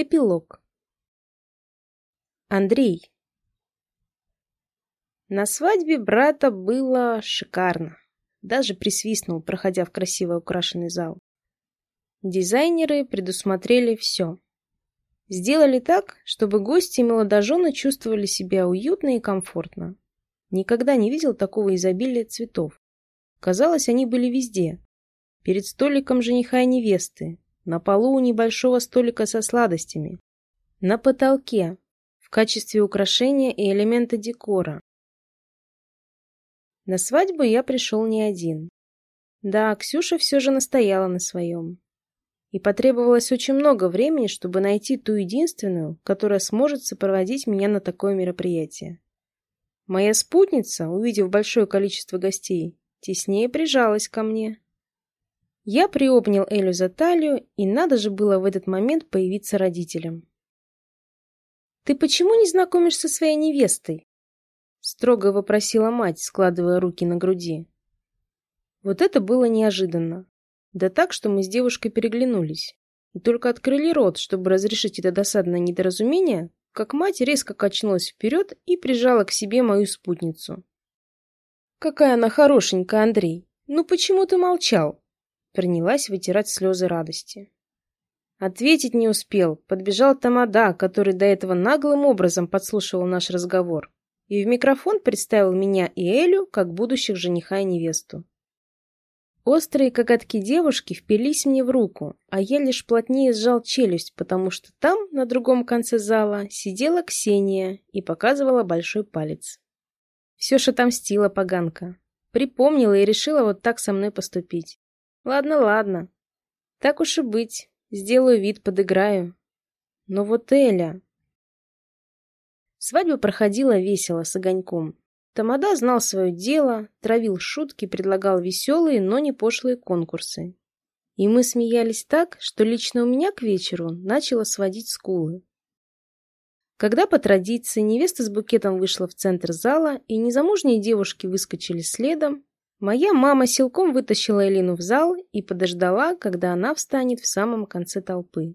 Эпилог. Андрей. На свадьбе брата было шикарно. Даже присвистнул, проходя в красиво украшенный зал. Дизайнеры предусмотрели все. Сделали так, чтобы гости и молодожены чувствовали себя уютно и комфортно. Никогда не видел такого изобилия цветов. Казалось, они были везде. Перед столиком жениха и невесты, на полу у небольшого столика со сладостями, на потолке, в качестве украшения и элемента декора. На свадьбу я пришел не один. Да, Ксюша все же настояла на своем. И потребовалось очень много времени, чтобы найти ту единственную, которая сможет сопроводить меня на такое мероприятие. Моя спутница, увидев большое количество гостей, теснее прижалась ко мне. Я приобнял Элю за талию, и надо же было в этот момент появиться родителям. «Ты почему не знакомишься со своей невестой?» Строго вопросила мать, складывая руки на груди. Вот это было неожиданно. Да так, что мы с девушкой переглянулись. И только открыли рот, чтобы разрешить это досадное недоразумение, как мать резко качнулась вперед и прижала к себе мою спутницу. «Какая она хорошенькая, Андрей! Ну почему ты молчал?» Принялась вытирать слезы радости. Ответить не успел. Подбежал Тамада, который до этого наглым образом подслушивал наш разговор. И в микрофон представил меня и Элю как будущих жениха и невесту. Острые коготки девушки впились мне в руку, а я лишь плотнее сжал челюсть, потому что там, на другом конце зала, сидела Ксения и показывала большой палец. Все ж отомстила поганка. Припомнила и решила вот так со мной поступить. Ладно, ладно. Так уж и быть. Сделаю вид, подыграю. Но вот Эля... Свадьба проходила весело, с огоньком. Тамада знал свое дело, травил шутки, предлагал веселые, но не пошлые конкурсы. И мы смеялись так, что лично у меня к вечеру начало сводить скулы. Когда по традиции невеста с букетом вышла в центр зала, и незамужние девушки выскочили следом, Моя мама силком вытащила Элину в зал и подождала, когда она встанет в самом конце толпы.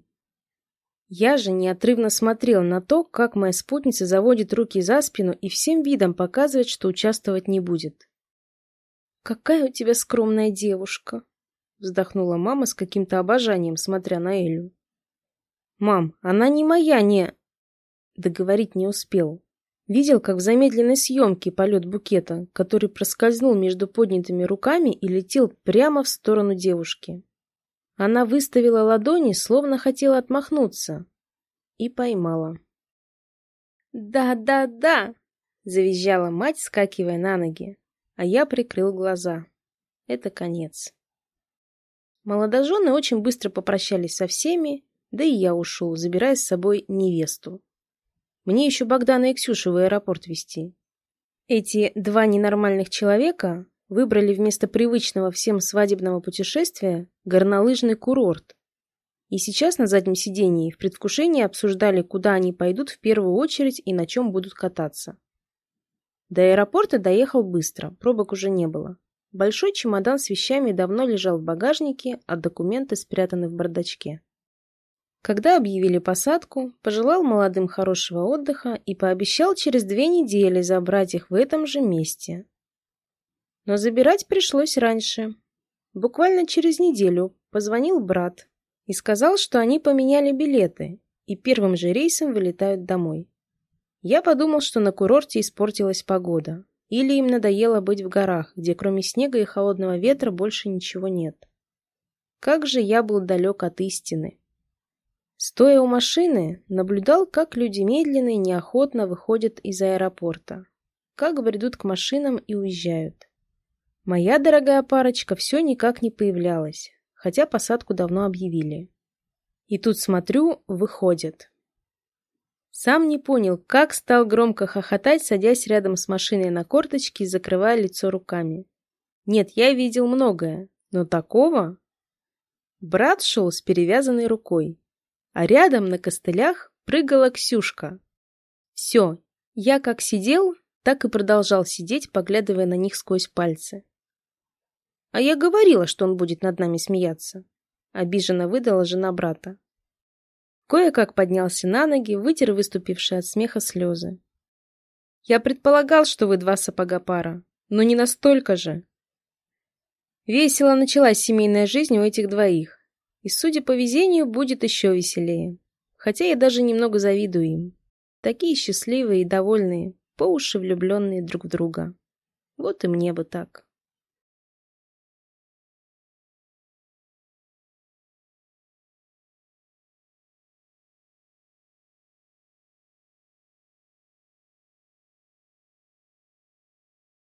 Я же неотрывно смотрел на то, как моя спутница заводит руки за спину и всем видом показывает, что участвовать не будет. «Какая у тебя скромная девушка!» вздохнула мама с каким-то обожанием, смотря на Элю. «Мам, она не моя, не...» Договорить не успел. Видел, как в замедленной съемке полет букета, который проскользнул между поднятыми руками и летел прямо в сторону девушки. Она выставила ладони, словно хотела отмахнуться, и поймала. «Да, да, да!» — завизжала мать, скакивая на ноги, а я прикрыл глаза. Это конец. Молодожены очень быстро попрощались со всеми, да и я ушел, забирая с собой невесту. Мне еще Богдана и Ксюшу в аэропорт везти. Эти два ненормальных человека выбрали вместо привычного всем свадебного путешествия горнолыжный курорт. И сейчас на заднем сидении в предвкушении обсуждали, куда они пойдут в первую очередь и на чем будут кататься. До аэропорта доехал быстро, пробок уже не было. Большой чемодан с вещами давно лежал в багажнике, а документы спрятаны в бардачке. Когда объявили посадку, пожелал молодым хорошего отдыха и пообещал через две недели забрать их в этом же месте. Но забирать пришлось раньше. Буквально через неделю позвонил брат и сказал, что они поменяли билеты и первым же рейсом вылетают домой. Я подумал, что на курорте испортилась погода, или им надоело быть в горах, где кроме снега и холодного ветра больше ничего нет. Как же я был далек от истины. Стоя у машины, наблюдал, как люди медленно и неохотно выходят из аэропорта, как бредут к машинам и уезжают. Моя дорогая парочка все никак не появлялась, хотя посадку давно объявили. И тут смотрю, выходит. Сам не понял, как стал громко хохотать, садясь рядом с машиной на корточки и закрывая лицо руками. Нет, я видел многое, но такого... Брат шел с перевязанной рукой, а рядом на костылях прыгала Ксюшка. Все, я как сидел, так и продолжал сидеть, поглядывая на них сквозь пальцы. А я говорила, что он будет над нами смеяться. Обиженно выдала жена брата. Кое-как поднялся на ноги, вытер выступившие от смеха слезы. «Я предполагал, что вы два сапога пара, но не настолько же». Весело началась семейная жизнь у этих двоих, и, судя по везению, будет еще веселее. Хотя я даже немного завидую им. Такие счастливые и довольные, по уши влюбленные друг в друга. Вот и мне бы так.